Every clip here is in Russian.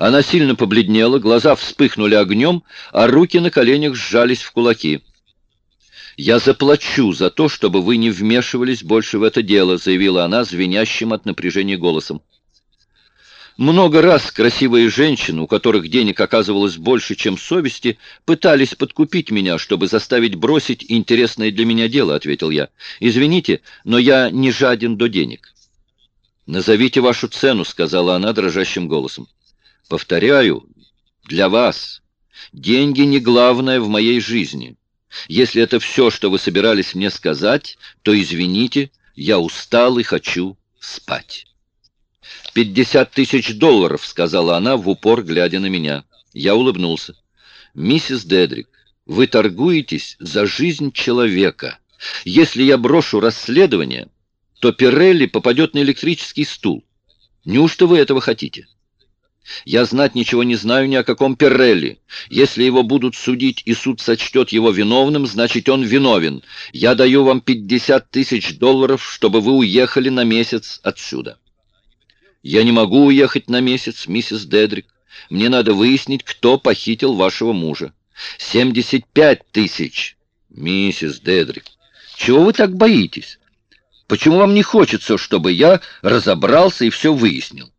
Она сильно побледнела, глаза вспыхнули огнем, а руки на коленях сжались в кулаки. «Я заплачу за то, чтобы вы не вмешивались больше в это дело», заявила она звенящим от напряжения голосом. Много раз красивые женщины, у которых денег оказывалось больше, чем совести, пытались подкупить меня, чтобы заставить бросить интересное для меня дело, ответил я. Извините, но я не жаден до денег. Назовите вашу цену, сказала она дрожащим голосом. Повторяю, для вас. Деньги не главное в моей жизни. Если это все, что вы собирались мне сказать, то извините, я устал и хочу спать. «Пятьдесят тысяч долларов», — сказала она, в упор глядя на меня. Я улыбнулся. «Миссис Дедрик, вы торгуетесь за жизнь человека. Если я брошу расследование, то Пирелли попадет на электрический стул. Неужто вы этого хотите?» Я знать ничего не знаю ни о каком Пирелли. Если его будут судить и суд сочтет его виновным, значит он виновен. Я даю вам пятьдесят тысяч долларов, чтобы вы уехали на месяц отсюда. «Я не могу уехать на месяц, миссис Дедрик. Мне надо выяснить, кто похитил вашего мужа. Семьдесят пять тысяч, миссис Дедрик. Чего вы так боитесь? Почему вам не хочется, чтобы я разобрался и все выяснил?»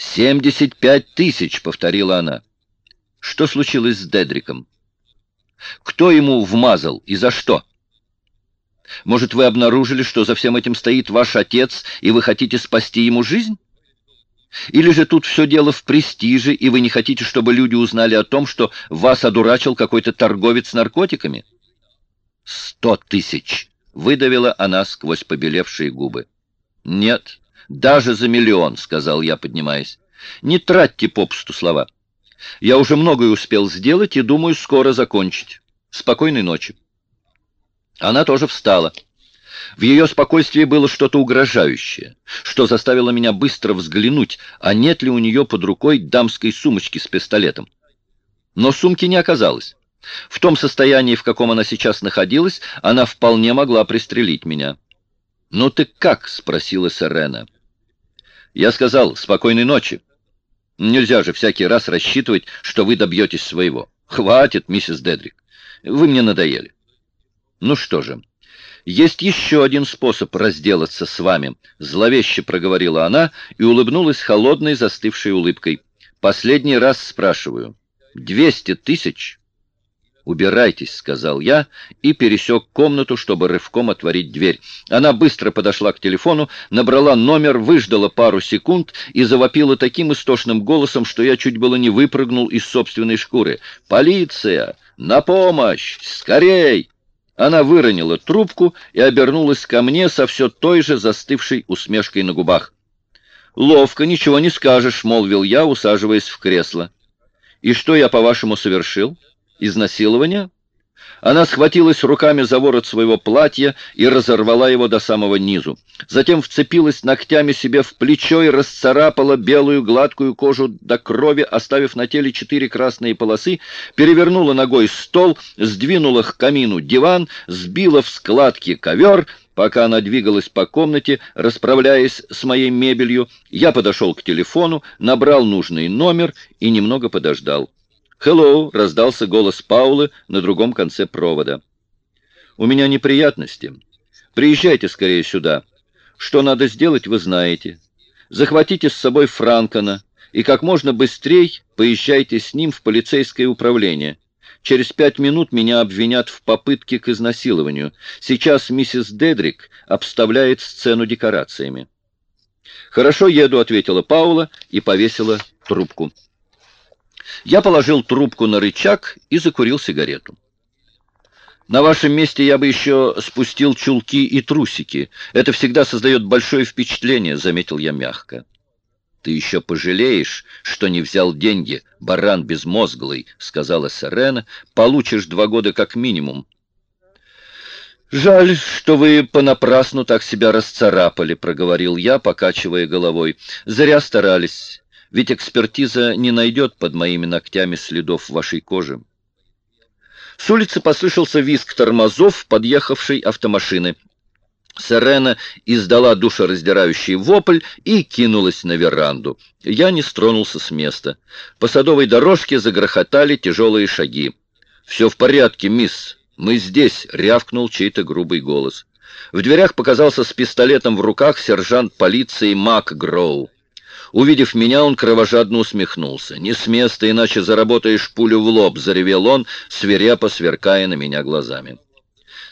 «Семьдесят пять тысяч», — повторила она. «Что случилось с Дедриком? Кто ему вмазал и за что?» Может, вы обнаружили, что за всем этим стоит ваш отец, и вы хотите спасти ему жизнь? Или же тут все дело в престиже, и вы не хотите, чтобы люди узнали о том, что вас одурачил какой-то торговец наркотиками? Сто тысяч! Выдавила она сквозь побелевшие губы. Нет, даже за миллион, сказал я, поднимаясь. Не тратьте попусту слова. Я уже многое успел сделать и думаю скоро закончить. Спокойной ночи. Она тоже встала. В ее спокойствии было что-то угрожающее, что заставило меня быстро взглянуть, а нет ли у нее под рукой дамской сумочки с пистолетом. Но сумки не оказалось. В том состоянии, в каком она сейчас находилась, она вполне могла пристрелить меня. «Ну ты как?» — спросила Сирена. Я сказал «спокойной ночи». Нельзя же всякий раз рассчитывать, что вы добьетесь своего. Хватит, миссис Дедрик. Вы мне надоели. Ну что же... «Есть еще один способ разделаться с вами», — зловеще проговорила она и улыбнулась холодной застывшей улыбкой. «Последний раз спрашиваю. Двести тысяч?» «Убирайтесь», — сказал я и пересек комнату, чтобы рывком отворить дверь. Она быстро подошла к телефону, набрала номер, выждала пару секунд и завопила таким истошным голосом, что я чуть было не выпрыгнул из собственной шкуры. «Полиция! На помощь! Скорей!» Она выронила трубку и обернулась ко мне со все той же застывшей усмешкой на губах. «Ловко, ничего не скажешь», — молвил я, усаживаясь в кресло. «И что я, по-вашему, совершил? Изнасилование?» Она схватилась руками за ворот своего платья и разорвала его до самого низу. Затем вцепилась ногтями себе в плечо и расцарапала белую гладкую кожу до крови, оставив на теле четыре красные полосы, перевернула ногой стол, сдвинула к камину диван, сбила в складки ковер, Пока она двигалась по комнате, расправляясь с моей мебелью, я подошел к телефону, набрал нужный номер и немного подождал. «Хеллоу!» — раздался голос Паулы на другом конце провода. «У меня неприятности. Приезжайте скорее сюда. Что надо сделать, вы знаете. Захватите с собой Франкона и как можно быстрее поезжайте с ним в полицейское управление. Через пять минут меня обвинят в попытке к изнасилованию. Сейчас миссис Дедрик обставляет сцену декорациями». «Хорошо, еду», — ответила Паула и повесила трубку. Я положил трубку на рычаг и закурил сигарету. На вашем месте я бы еще спустил чулки и трусики. Это всегда создает большое впечатление, заметил я мягко. Ты еще пожалеешь, что не взял деньги, баран безмозглый, сказала Сирена. Получишь два года как минимум. «Жаль, что вы понапрасну так себя расцарапали», — проговорил я, покачивая головой. «Зря старались ведь экспертиза не найдет под моими ногтями следов вашей кожи. С улицы послышался визг тормозов подъехавшей автомашины. Сирена издала душераздирающий вопль и кинулась на веранду. Я не стронулся с места. По садовой дорожке загрохотали тяжелые шаги. «Все в порядке, мисс. Мы здесь», — рявкнул чей-то грубый голос. В дверях показался с пистолетом в руках сержант полиции Мак Гроу. Увидев меня, он кровожадно усмехнулся. «Не с места, иначе заработаешь пулю в лоб», — заревел он, свирепо сверкая на меня глазами.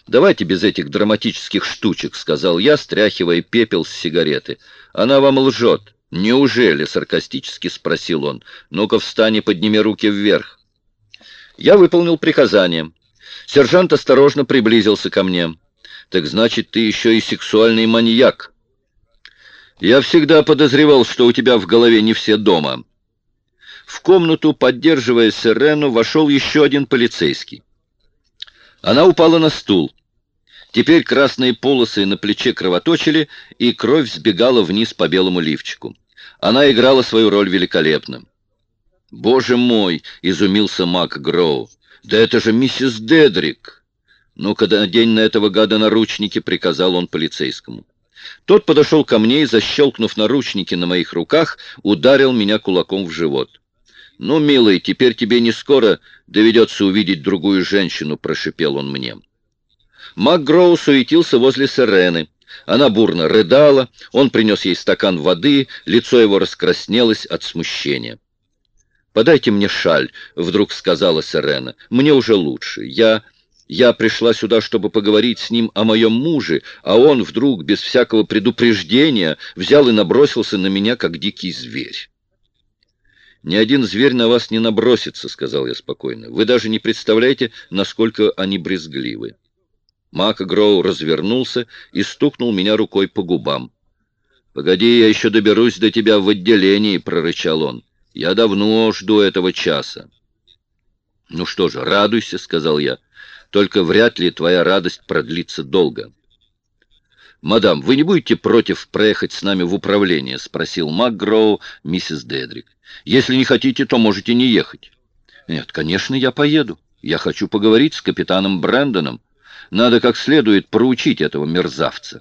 «Давайте без этих драматических штучек», — сказал я, стряхивая пепел с сигареты. «Она вам лжет». «Неужели?» — саркастически спросил он. «Ну-ка встань и подними руки вверх». Я выполнил приказание. Сержант осторожно приблизился ко мне. «Так значит, ты еще и сексуальный маньяк». «Я всегда подозревал, что у тебя в голове не все дома». В комнату, поддерживая Сирену, вошел еще один полицейский. Она упала на стул. Теперь красные полосы на плече кровоточили, и кровь сбегала вниз по белому лифчику. Она играла свою роль великолепно. «Боже мой!» — изумился Мак Гроу. «Да это же миссис Дедрик!» «Ну-ка, надень на этого гада наручники», — приказал он полицейскому. Тот подошел ко мне и, защелкнув наручники на моих руках, ударил меня кулаком в живот. «Ну, милый, теперь тебе не скоро доведется увидеть другую женщину», — прошипел он мне. МакГроу суетился возле Сирены. Она бурно рыдала, он принес ей стакан воды, лицо его раскраснелось от смущения. «Подайте мне шаль», — вдруг сказала Сирена. «Мне уже лучше. Я... я пришла сюда, чтобы поговорить с ним о моем муже, а он вдруг, без всякого предупреждения, взял и набросился на меня, как дикий зверь». «Ни один зверь на вас не набросится», — сказал я спокойно. «Вы даже не представляете, насколько они брезгливы». Мак Гроу развернулся и стукнул меня рукой по губам. «Погоди, я еще доберусь до тебя в отделении», — прорычал он. «Я давно жду этого часа». «Ну что же, радуйся», — сказал я. «Только вряд ли твоя радость продлится долго». «Мадам, вы не будете против проехать с нами в управление?» — спросил МакГроу миссис Дедрик. «Если не хотите, то можете не ехать». «Нет, конечно, я поеду. Я хочу поговорить с капитаном Брэндоном. Надо как следует проучить этого мерзавца».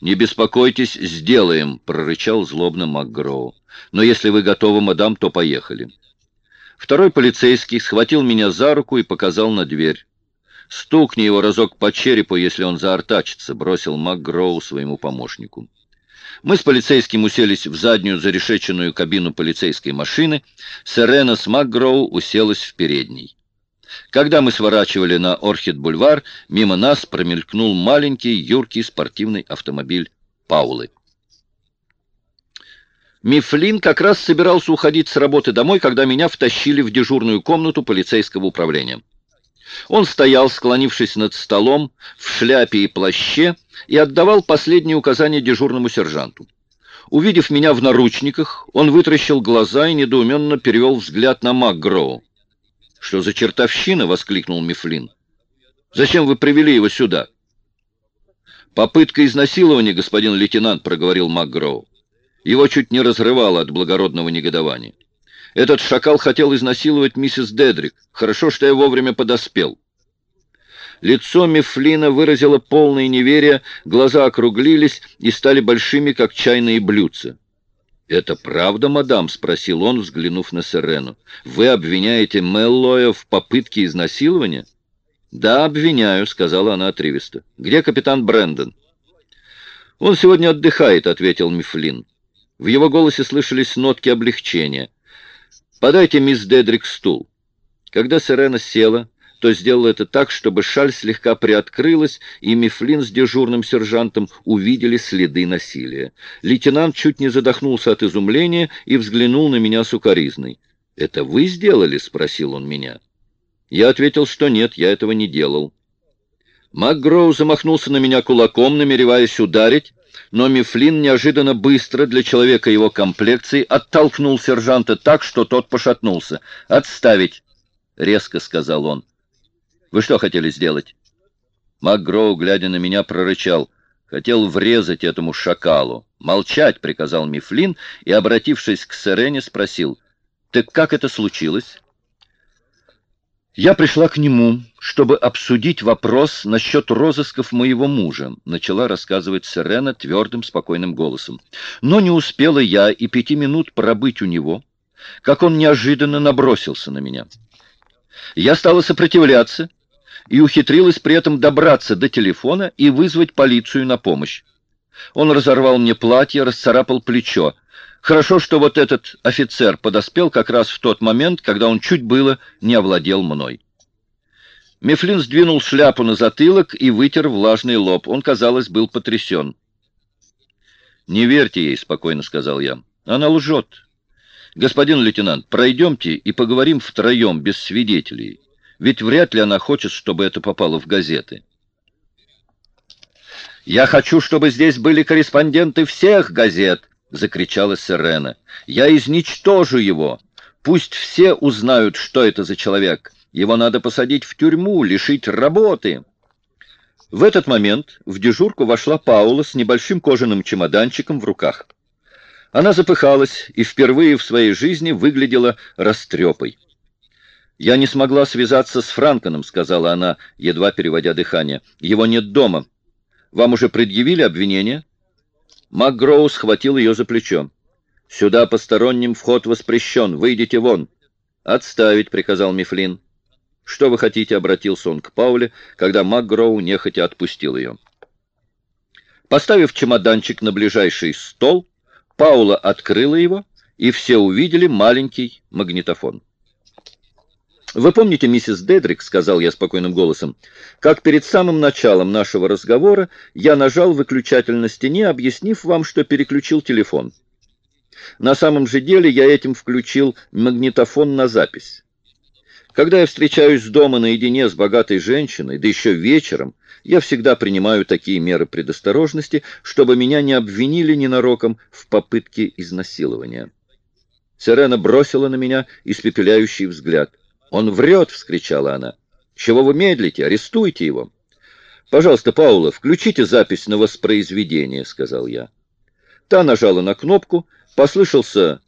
«Не беспокойтесь, сделаем», — прорычал злобно МакГроу. «Но если вы готовы, мадам, то поехали». Второй полицейский схватил меня за руку и показал на дверь. «Стукни его разок по черепу, если он заортачится», — бросил МакГроу своему помощнику. Мы с полицейским уселись в заднюю зарешеченную кабину полицейской машины. Сирена с МакГроу уселась в передней. Когда мы сворачивали на Орхид-бульвар, мимо нас промелькнул маленький, юркий спортивный автомобиль Паулы. Мифлин как раз собирался уходить с работы домой, когда меня втащили в дежурную комнату полицейского управления. Он стоял, склонившись над столом, в шляпе и плаще, и отдавал последние указания дежурному сержанту. Увидев меня в наручниках, он вытращил глаза и недоуменно перевел взгляд на МакГроу. «Что за чертовщина?» — воскликнул Мифлин. «Зачем вы привели его сюда?» «Попытка изнасилования, господин лейтенант», — проговорил МакГроу. Его чуть не разрывало от благородного негодования. Этот шакал хотел изнасиловать миссис Дедрик. Хорошо, что я вовремя подоспел. Лицо Мифлина выразило полное неверие, глаза округлились и стали большими, как чайные блюдца. «Это правда, мадам?» — спросил он, взглянув на Сирену. «Вы обвиняете Меллоя в попытке изнасилования?» «Да, обвиняю», — сказала она отрывисто. «Где капитан Брэндон?» «Он сегодня отдыхает», — ответил Мифлин. В его голосе слышались нотки облегчения. «Подайте мисс Дедрик стул». Когда Сирена села, то сделал это так, чтобы шаль слегка приоткрылась, и Мифлин с дежурным сержантом увидели следы насилия. Лейтенант чуть не задохнулся от изумления и взглянул на меня сукоризной. «Это вы сделали?» — спросил он меня. Я ответил, что нет, я этого не делал. МакГроу замахнулся на меня кулаком, намереваясь ударить, но Мифлин неожиданно быстро для человека его комплекции оттолкнул сержанта так, что тот пошатнулся. «Отставить!» — резко сказал он. Вы что хотели сделать?» МакГроу, глядя на меня, прорычал. Хотел врезать этому шакалу. «Молчать!» — приказал Мифлин и, обратившись к Сирене, спросил. «Так как это случилось?» Я пришла к нему, чтобы обсудить вопрос насчет розысков моего мужа, начала рассказывать Сирена твердым, спокойным голосом. Но не успела я и пяти минут пробыть у него, как он неожиданно набросился на меня. Я стала сопротивляться и ухитрилась при этом добраться до телефона и вызвать полицию на помощь. Он разорвал мне платье, расцарапал плечо. Хорошо, что вот этот офицер подоспел как раз в тот момент, когда он чуть было не овладел мной. Мефлин сдвинул шляпу на затылок и вытер влажный лоб. Он, казалось, был потрясен. «Не верьте ей», — спокойно сказал я. «Она лжет. Господин лейтенант, пройдемте и поговорим втроем, без свидетелей. Ведь вряд ли она хочет, чтобы это попало в газеты». «Я хочу, чтобы здесь были корреспонденты всех газет», — закричала Сирена. «Я изничтожу его. Пусть все узнают, что это за человек. Его надо посадить в тюрьму, лишить работы». В этот момент в дежурку вошла Паула с небольшим кожаным чемоданчиком в руках. Она запыхалась и впервые в своей жизни выглядела растрепой. «Я не смогла связаться с Франконом», — сказала она, едва переводя дыхание. «Его нет дома. Вам уже предъявили обвинение?» МакГроу схватил ее за плечо. «Сюда посторонним вход воспрещен. Выйдите вон». «Отставить», — приказал Мифлин. «Что вы хотите?» — обратился он к Пауле, когда МакГроу нехотя отпустил ее. Поставив чемоданчик на ближайший стол, Паула открыла его, и все увидели маленький магнитофон. «Вы помните, миссис Дедрик, — сказал я спокойным голосом, — как перед самым началом нашего разговора я нажал выключатель на стене, объяснив вам, что переключил телефон. На самом же деле я этим включил магнитофон на запись. Когда я встречаюсь дома наедине с богатой женщиной, да еще вечером, я всегда принимаю такие меры предосторожности, чтобы меня не обвинили ненароком в попытке изнасилования». Сирена бросила на меня испепеляющий взгляд — «Он врет!» — вскричала она. «Чего вы медлите? Арестуйте его!» «Пожалуйста, Паула, включите запись на воспроизведение», — сказал я. Та нажала на кнопку, послышался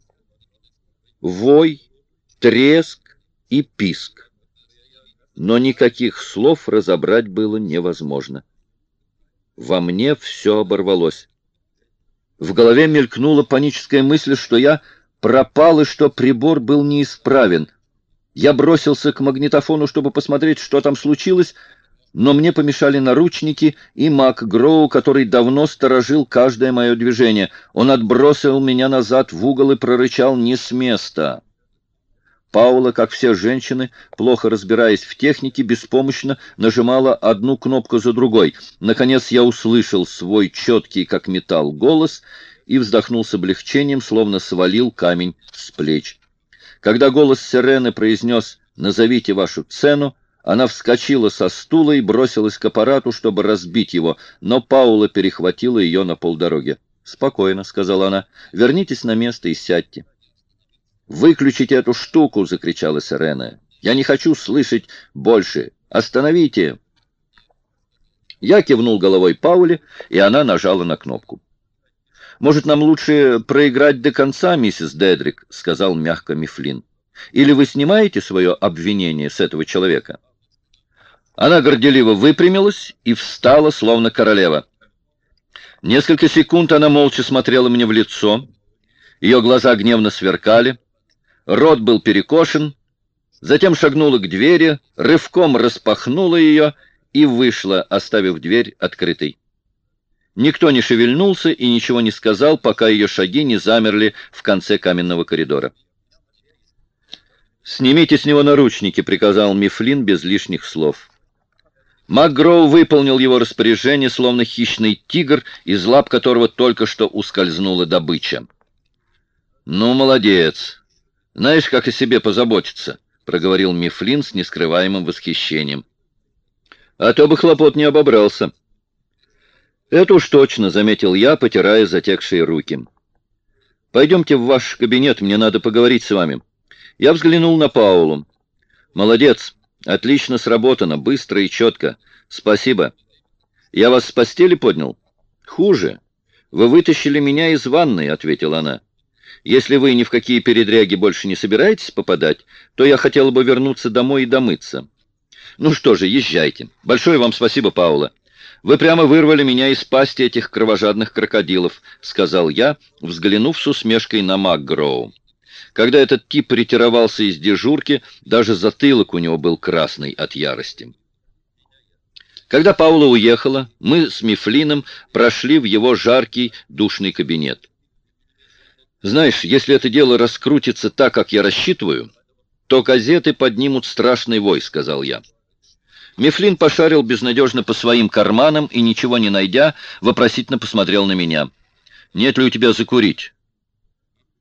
вой, треск и писк. Но никаких слов разобрать было невозможно. Во мне все оборвалось. В голове мелькнула паническая мысль, что я пропал и что прибор был неисправен — я бросился к магнитофону, чтобы посмотреть, что там случилось, но мне помешали наручники и Мак Гроу, который давно сторожил каждое мое движение. Он отбросил меня назад в угол и прорычал «не с места». Паула, как все женщины, плохо разбираясь в технике, беспомощно нажимала одну кнопку за другой. Наконец я услышал свой четкий, как металл, голос и вздохнул с облегчением, словно свалил камень с плеч. Когда голос Сирены произнес «Назовите вашу цену», она вскочила со стула и бросилась к аппарату, чтобы разбить его, но Паула перехватила ее на полдороге. «Спокойно», — сказала она, — «вернитесь на место и сядьте». «Выключите эту штуку!» — закричала Сирена. «Я не хочу слышать больше! Остановите!» Я кивнул головой Пауле, и она нажала на кнопку. «Может, нам лучше проиграть до конца, миссис Дедрик?» — сказал мягко Мифлин. «Или вы снимаете свое обвинение с этого человека?» Она горделиво выпрямилась и встала, словно королева. Несколько секунд она молча смотрела мне в лицо. Ее глаза гневно сверкали. Рот был перекошен. Затем шагнула к двери, рывком распахнула ее и вышла, оставив дверь открытой. Никто не шевельнулся и ничего не сказал, пока ее шаги не замерли в конце каменного коридора. «Снимите с него наручники», — приказал Мифлин без лишних слов. МакГроу выполнил его распоряжение, словно хищный тигр, из лап которого только что ускользнула добыча. «Ну, молодец. Знаешь, как о себе позаботиться», — проговорил Мифлин с нескрываемым восхищением. «А то бы хлопот не обобрался». «Это уж точно», — заметил я, потирая затекшие руки. «Пойдемте в ваш кабинет, мне надо поговорить с вами». Я взглянул на Паулу. «Молодец, отлично сработано, быстро и четко. Спасибо. Я вас с постели поднял?» «Хуже. Вы вытащили меня из ванной», — ответила она. Если вы ни в какие передряги больше не собираетесь попадать, то я хотела бы вернуться домой и домыться. Ну что же, езжайте. Большое вам спасибо, Паула. Вы прямо вырвали меня из пасти этих кровожадных крокодилов, сказал я, взглянув с усмешкой на Макгроу. Когда этот тип ретировался из дежурки, даже затылок у него был красный от ярости. Когда Паула уехала, мы с Мифлином прошли в его жаркий душный кабинет. Знаешь, если это дело раскрутится так, как я рассчитываю, то газеты поднимут страшный вой, сказал я. Мифлин пошарил безнадежно по своим карманам и, ничего не найдя, вопросительно посмотрел на меня. «Нет ли у тебя закурить?»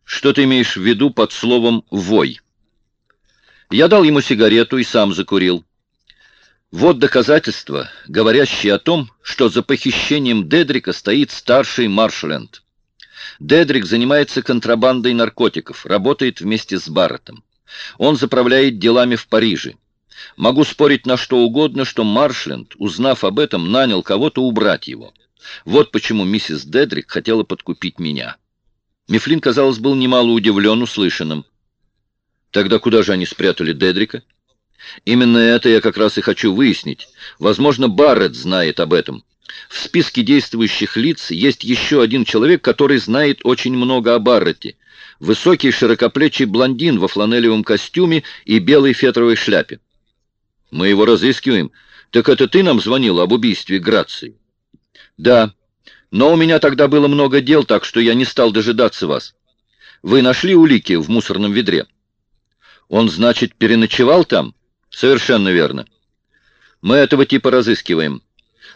«Что ты имеешь в виду под словом «вой»?» Я дал ему сигарету и сам закурил. Вот доказательство, говорящее о том, что за похищением Дедрика стоит старший Маршленд. Дедрик занимается контрабандой наркотиков, работает вместе с Барреттом. Он заправляет делами в Париже. Могу спорить на что угодно, что Маршленд, узнав об этом, нанял кого-то убрать его. Вот почему миссис Дедрик хотела подкупить меня. Мифлин, казалось, был немало удивлен услышанным. Тогда куда же они спрятали Дедрика? Именно это я как раз и хочу выяснить. Возможно, Барретт знает об этом. В списке действующих лиц есть еще один человек, который знает очень много о Барретте. Высокий широкоплечий блондин во фланелевом костюме и белой фетровой шляпе. Мы его разыскиваем. Так это ты нам звонил об убийстве Грации? Да, но у меня тогда было много дел, так что я не стал дожидаться вас. Вы нашли улики в мусорном ведре? Он, значит, переночевал там? Совершенно верно. Мы этого типа разыскиваем.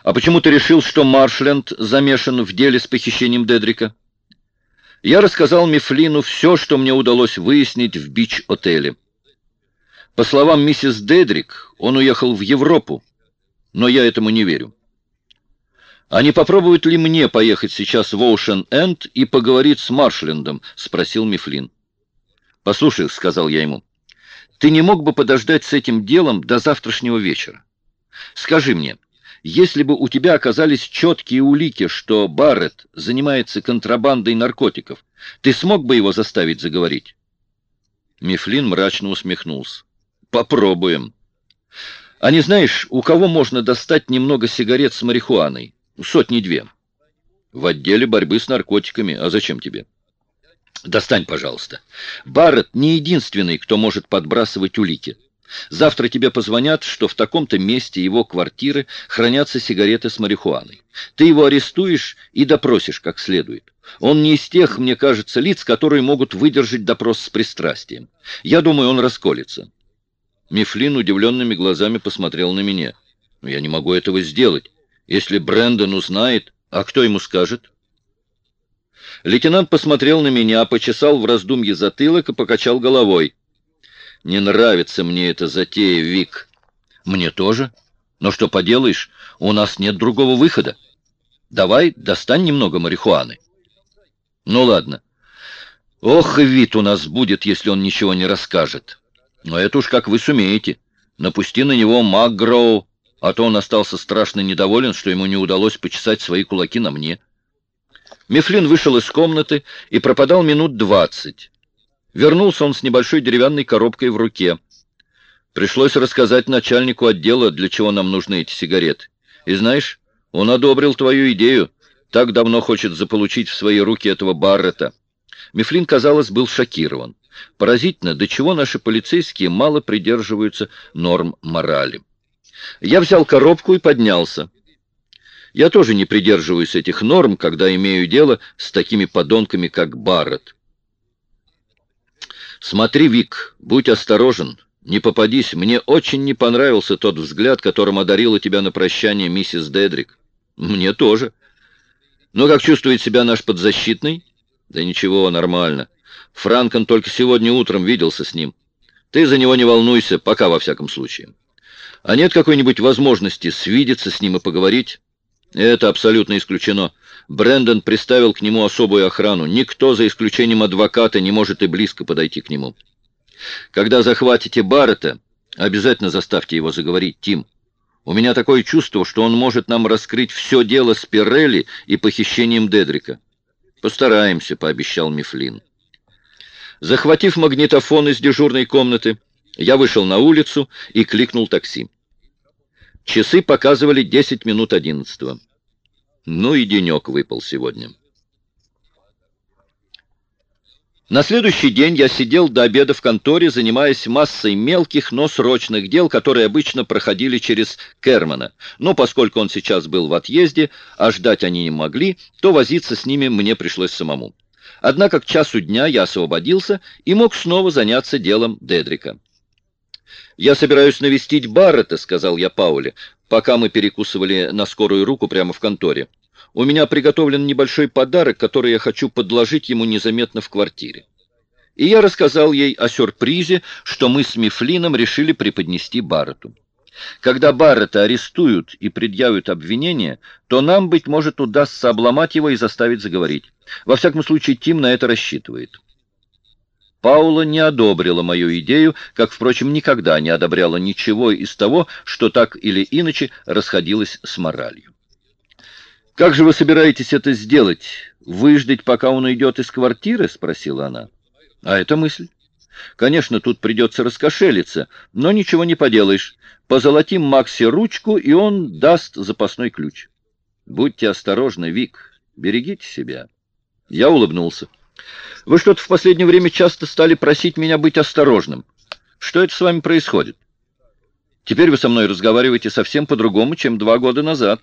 А почему ты решил, что Маршленд замешан в деле с похищением Дедрика? Я рассказал Мифлину все, что мне удалось выяснить в бич-отеле. По словам миссис Дедрик, он уехал в Европу, но я этому не верю. «А не попробует ли мне поехать сейчас в Оушен-Энд и поговорить с Маршлендом?» — спросил Мифлин. «Послушай», — сказал я ему, — «ты не мог бы подождать с этим делом до завтрашнего вечера? Скажи мне, если бы у тебя оказались четкие улики, что Барретт занимается контрабандой наркотиков, ты смог бы его заставить заговорить?» Мифлин мрачно усмехнулся. Попробуем. А не знаешь, у кого можно достать немного сигарет с марихуаной? Сотни-две. В отделе борьбы с наркотиками. А зачем тебе? Достань, пожалуйста. Барретт не единственный, кто может подбрасывать улики. Завтра тебе позвонят, что в таком-то месте его квартиры хранятся сигареты с марихуаной. Ты его арестуешь и допросишь как следует. Он не из тех, мне кажется, лиц, которые могут выдержать допрос с пристрастием. Я думаю, он расколется. Мифлин удивленными глазами посмотрел на меня. «Но я не могу этого сделать. Если Брэндон узнает, а кто ему скажет?» Лейтенант посмотрел на меня, почесал в раздумье затылок и покачал головой. «Не нравится мне эта затея, Вик». «Мне тоже. Но что поделаешь, у нас нет другого выхода. Давай достань немного марихуаны». «Ну ладно. Ох, вид у нас будет, если он ничего не расскажет». Но это уж как вы сумеете. Напусти на него Макгроу, а то он остался страшно недоволен, что ему не удалось почесать свои кулаки на мне. Мифлин вышел из комнаты и пропадал минут двадцать. Вернулся он с небольшой деревянной коробкой в руке. Пришлось рассказать начальнику отдела, для чего нам нужны эти сигареты. И знаешь, он одобрил твою идею. Так давно хочет заполучить в свои руки этого Баррета. Мифлин, казалось, был шокирован. Поразительно, до чего наши полицейские мало придерживаются норм морали. Я взял коробку и поднялся. Я тоже не придерживаюсь этих норм, когда имею дело с такими подонками, как Барретт. Смотри, Вик, будь осторожен, не попадись. Мне очень не понравился тот взгляд, которым одарила тебя на прощание миссис Дедрик. Мне тоже. Но как чувствует себя наш подзащитный? Да ничего, нормально. Франкон только сегодня утром виделся с ним. Ты за него не волнуйся, пока во всяком случае. А нет какой-нибудь возможности свидеться с ним и поговорить? Это абсолютно исключено. Брэндон приставил к нему особую охрану. Никто, за исключением адвоката, не может и близко подойти к нему. Когда захватите Баррета, обязательно заставьте его заговорить, Тим. У меня такое чувство, что он может нам раскрыть все дело с Пирелли и похищением Дедрика. Постараемся, пообещал Мифлин. Захватив магнитофон из дежурной комнаты, я вышел на улицу и кликнул такси. Часы показывали 10 минут одиннадцатого. Ну и денек выпал сегодня. На следующий день я сидел до обеда в конторе, занимаясь массой мелких, но срочных дел, которые обычно проходили через Кермана. Но поскольку он сейчас был в отъезде, а ждать они не могли, то возиться с ними мне пришлось самому. Однако к часу дня я освободился и мог снова заняться делом Дедрика. «Я собираюсь навестить Баррета», — сказал я Пауле, пока мы перекусывали на скорую руку прямо в конторе. У меня приготовлен небольшой подарок, который я хочу подложить ему незаметно в квартире. И я рассказал ей о сюрпризе, что мы с Мифлином решили преподнести Барретту. Когда Баррета арестуют и предъявят обвинение, то нам, быть может, удастся обломать его и заставить заговорить. Во всяком случае, Тим на это рассчитывает. Паула не одобрила мою идею, как, впрочем, никогда не одобряла ничего из того, что так или иначе расходилось с моралью. «Как же вы собираетесь это сделать? Выждать, пока он уйдет из квартиры?» — спросила она. «А это мысль. Конечно, тут придется раскошелиться, но ничего не поделаешь. Позолотим Макси ручку, и он даст запасной ключ. Будьте осторожны, Вик, берегите себя». Я улыбнулся. «Вы что-то в последнее время часто стали просить меня быть осторожным. Что это с вами происходит? Теперь вы со мной разговариваете совсем по-другому, чем два года назад».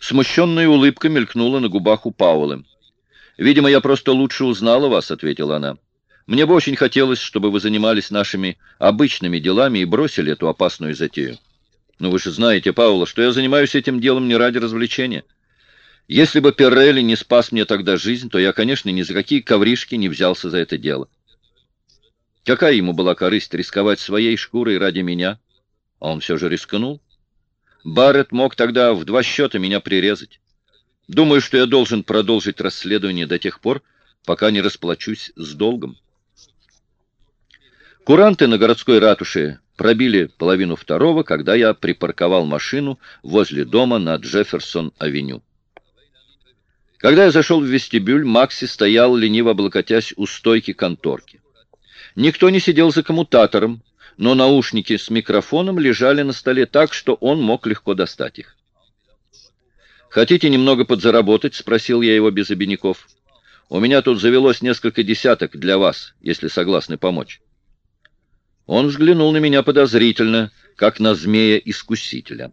Смущенная улыбка мелькнула на губах у Паулы. «Видимо, я просто лучше узнала вас», — ответила она. «Мне бы очень хотелось, чтобы вы занимались нашими обычными делами и бросили эту опасную затею. Но вы же знаете, Паула, что я занимаюсь этим делом не ради развлечения. Если бы Перрелли не спас мне тогда жизнь, то я, конечно, ни за какие ковришки не взялся за это дело. Какая ему была корысть рисковать своей шкурой ради меня? А он все же рискнул. Барретт мог тогда в два счета меня прирезать. Думаю, что я должен продолжить расследование до тех пор, пока не расплачусь с долгом. Куранты на городской ратуше пробили половину второго, когда я припарковал машину возле дома на Джефферсон-авеню. Когда я зашел в вестибюль, Макси стоял, лениво облокотясь у стойки конторки. Никто не сидел за коммутатором, но наушники с микрофоном лежали на столе так, что он мог легко достать их. «Хотите немного подзаработать?» — спросил я его без обиняков. «У меня тут завелось несколько десяток для вас, если согласны помочь». Он взглянул на меня подозрительно, как на змея-искусителя.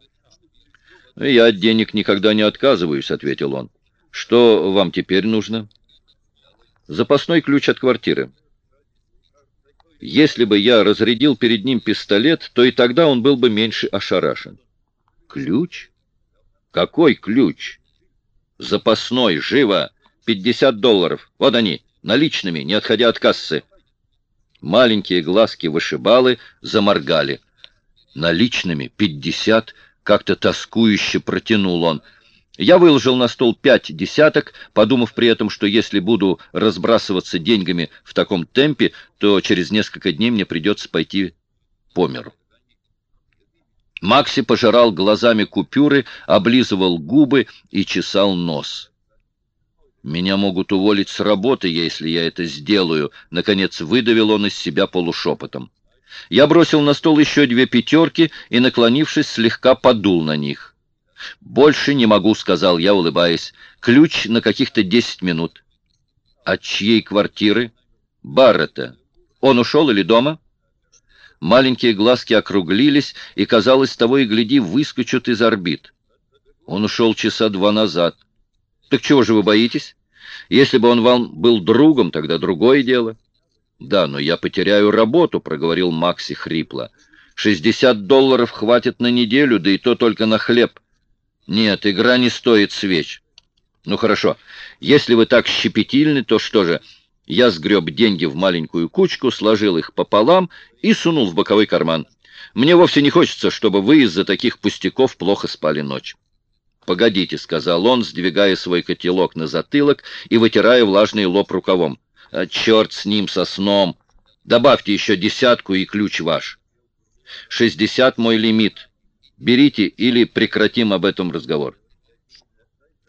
«Я от денег никогда не отказываюсь», — ответил он. «Что вам теперь нужно?» «Запасной ключ от квартиры». Если бы я разрядил перед ним пистолет, то и тогда он был бы меньше ошарашен. Ключ? Какой ключ? Запасной, живо! Пятьдесят долларов. Вот они, наличными, не отходя от кассы. Маленькие глазки вышибалы заморгали. Наличными пятьдесят, как-то тоскующе протянул он — я выложил на стол пять десяток, подумав при этом, что если буду разбрасываться деньгами в таком темпе, то через несколько дней мне придется пойти по миру. Макси пожирал глазами купюры, облизывал губы и чесал нос. «Меня могут уволить с работы, если я это сделаю», — наконец выдавил он из себя полушепотом. Я бросил на стол еще две пятерки и, наклонившись, слегка подул на них. «Больше не могу», — сказал я, улыбаясь. «Ключ на каких-то десять минут». «От чьей квартиры?» «Баррета. Он ушел или дома?» Маленькие глазки округлились, и, казалось, того и гляди, выскочат из орбит. Он ушел часа два назад. «Так чего же вы боитесь? Если бы он вам был другом, тогда другое дело». «Да, но я потеряю работу», — проговорил Макси хрипло. «Шестьдесят долларов хватит на неделю, да и то только на хлеб». Нет, игра не стоит свеч. Ну хорошо, если вы так щепетильны, то что же? Я сгреб деньги в маленькую кучку, сложил их пополам и сунул в боковой карман. Мне вовсе не хочется, чтобы вы из-за таких пустяков плохо спали ночь. «Погодите», — сказал он, сдвигая свой котелок на затылок и вытирая влажный лоб рукавом. «А черт с ним, со сном! Добавьте еще десятку, и ключ ваш. Шестьдесят мой лимит. Берите или прекратим об этом разговор.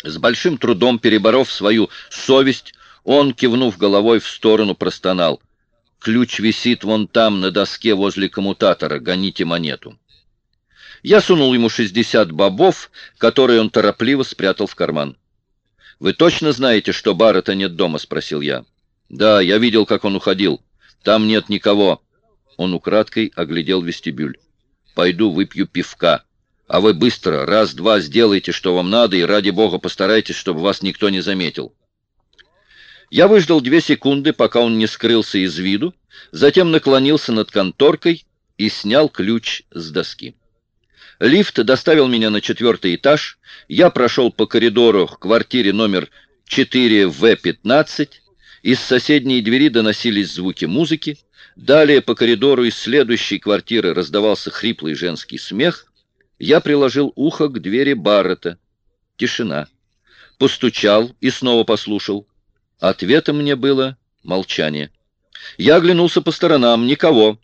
С большим трудом переборов свою совесть, он, кивнув головой в сторону, простонал. Ключ висит вон там, на доске возле коммутатора. Гоните монету. Я сунул ему 60 бобов, которые он торопливо спрятал в карман. «Вы точно знаете, что Баррета нет дома?» — спросил я. «Да, я видел, как он уходил. Там нет никого». Он украдкой оглядел вестибюль. «Пойду выпью пивка. А вы быстро, раз-два сделайте, что вам надо, и ради бога постарайтесь, чтобы вас никто не заметил». Я выждал две секунды, пока он не скрылся из виду, затем наклонился над конторкой и снял ключ с доски. Лифт доставил меня на четвертый этаж, я прошел по коридору к квартире номер 4В15, из соседней двери доносились звуки музыки, далее по коридору из следующей квартиры раздавался хриплый женский смех, я приложил ухо к двери Баррета. Тишина. Постучал и снова послушал. Ответом мне было молчание. Я оглянулся по сторонам. Никого.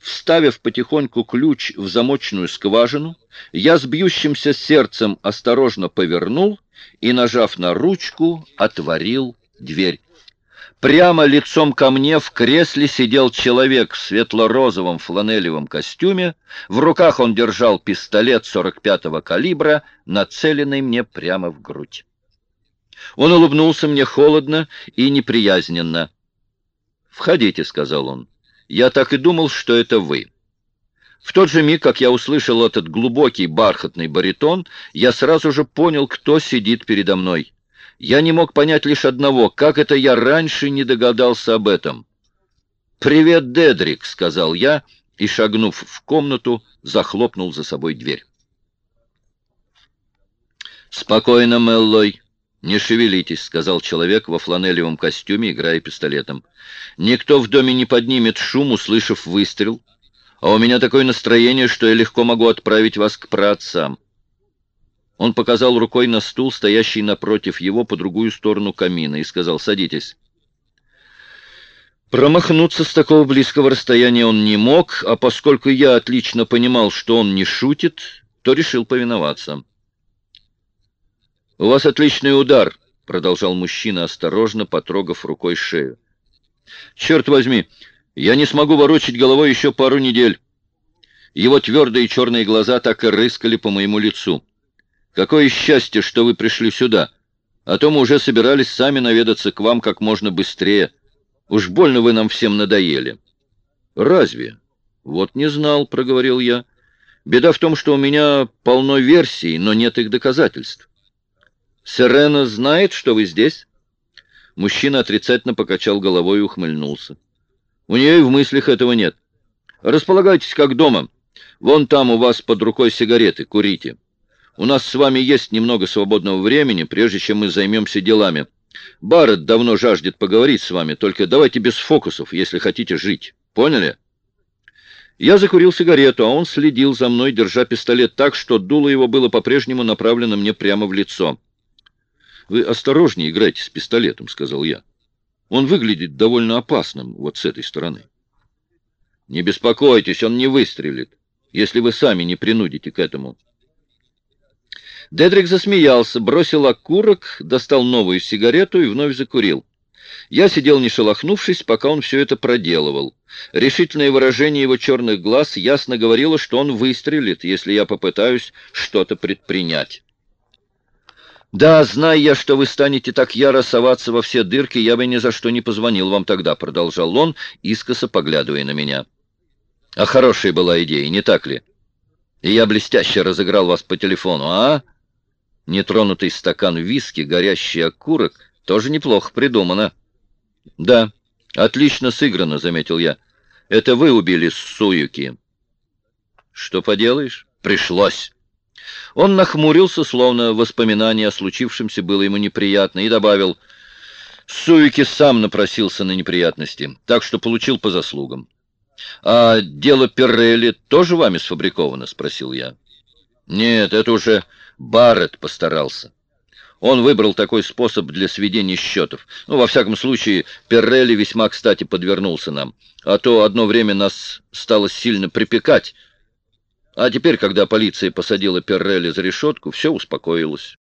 Вставив потихоньку ключ в замочную скважину, я с бьющимся сердцем осторожно повернул и, нажав на ручку, отворил дверь. Прямо лицом ко мне в кресле сидел человек в светло-розовом фланелевом костюме. В руках он держал пистолет 45-го калибра, нацеленный мне прямо в грудь. Он улыбнулся мне холодно и неприязненно. «Входите», — сказал он. «Я так и думал, что это вы». В тот же миг, как я услышал этот глубокий бархатный баритон, я сразу же понял, кто сидит передо мной. Я не мог понять лишь одного, как это я раньше не догадался об этом. «Привет, Дедрик», — сказал я, и, шагнув в комнату, захлопнул за собой дверь. «Спокойно, Меллой», «Не шевелитесь», — сказал человек во фланелевом костюме, играя пистолетом. «Никто в доме не поднимет шум, услышав выстрел. А у меня такое настроение, что я легко могу отправить вас к праотцам». Он показал рукой на стул, стоящий напротив его по другую сторону камина, и сказал «Садитесь». Промахнуться с такого близкого расстояния он не мог, а поскольку я отлично понимал, что он не шутит, то решил повиноваться. «У вас отличный удар», — продолжал мужчина, осторожно потрогав рукой шею. «Черт возьми, я не смогу ворочать головой еще пару недель». Его твердые черные глаза так и рыскали по моему лицу. «Какое счастье, что вы пришли сюда, а то мы уже собирались сами наведаться к вам как можно быстрее. Уж больно вы нам всем надоели». «Разве?» «Вот не знал», — проговорил я. «Беда в том, что у меня полно версий, но нет их доказательств». «Сирена знает, что вы здесь?» Мужчина отрицательно покачал головой и ухмыльнулся. «У нее и в мыслях этого нет. Располагайтесь как дома. Вон там у вас под рукой сигареты, курите. У нас с вами есть немного свободного времени, прежде чем мы займемся делами. Барретт давно жаждет поговорить с вами, только давайте без фокусов, если хотите жить. Поняли?» Я закурил сигарету, а он следил за мной, держа пистолет так, что дуло его было по-прежнему направлено мне прямо в лицо. «Вы осторожнее играйте с пистолетом», — сказал я. «Он выглядит довольно опасным вот с этой стороны». «Не беспокойтесь, он не выстрелит, если вы сами не принудите к этому». Дедрик засмеялся, бросил окурок, достал новую сигарету и вновь закурил. Я сидел не шелохнувшись, пока он все это проделывал. Решительное выражение его черных глаз ясно говорило, что он выстрелит, если я попытаюсь что-то предпринять. «Да, зная я, что вы станете так яро соваться во все дырки, я бы ни за что не позвонил вам тогда», — продолжал он, искоса поглядывая на меня. «А хорошая была идея, не так ли? И я блестяще разыграл вас по телефону, а? Нетронутый стакан виски, горящий окурок, тоже неплохо придумано». «Да, отлично сыграно», — заметил я. «Это вы убили Суюки». «Что поделаешь? Пришлось». Он нахмурился, словно воспоминание о случившемся было ему неприятно, и добавил, «Суики сам напросился на неприятности, так что получил по заслугам». «А дело Перрелли тоже вами сфабриковано?» — спросил я. «Нет, это уже Барретт постарался. Он выбрал такой способ для сведения счетов. Ну, во всяком случае, Перрелли весьма кстати подвернулся нам. А то одно время нас стало сильно припекать, а теперь, когда полиция посадила Перрелли за решетку, все успокоилось.